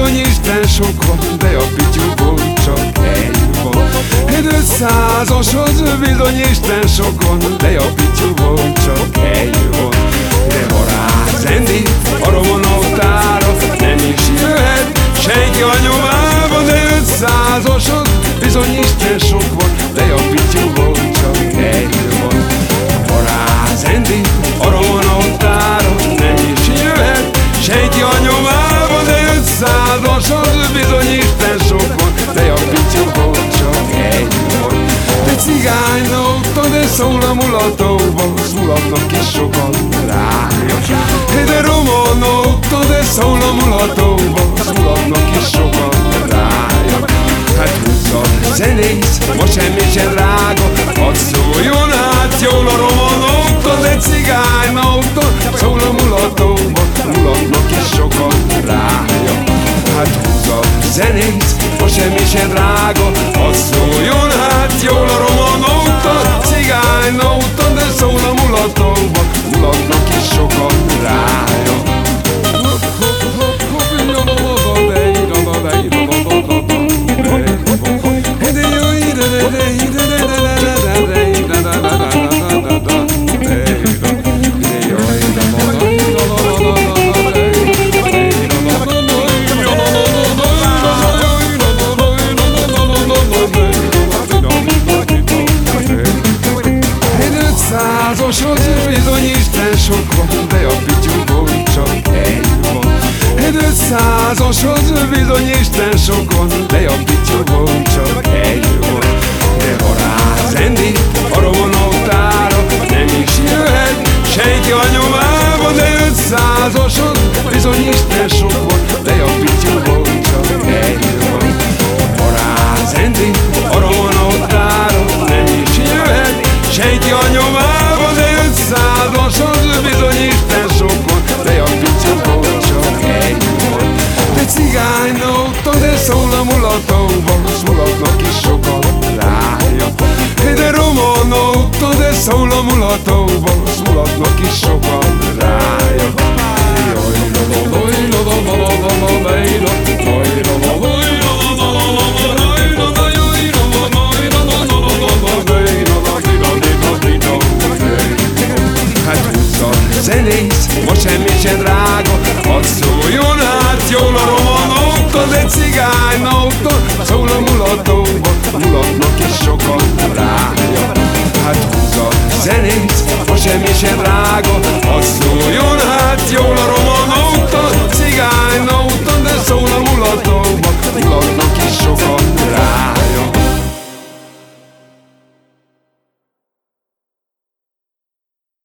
Bizony Isten sokon, de a pityúból csak egy van Egy ötszázasod, bizony Isten sokon, de a pityúból csak egy van szól a mulatóba Mulatnak is sokan rája De román auto, de szól a mulatóba Mulatnak is sokan rája Hát húzza zenész, ma semmi sem drága. Hadd szóljon át jól a román autó De cigány autó, szól a mulatóba Mulatnak is sokan rája Hát húzza zenész, ma semmi sem drága. Hadd szóljon át jól a román I know ötszázashoz bizony Isten sok van, de a pityúból csak egy van. De ha rázendi a romonautára, nem is jöhet senki a nyomába, de ötszázashoz bizony Isten sok van, de a pityúból De cigány autó, de szól a mulatóba, s mulatnak is sokan rája. De román autó, de szól a mulatóba, s mulatnak is sokan Sokat rája. Hát kuka, zerinc, a semmi sem rága,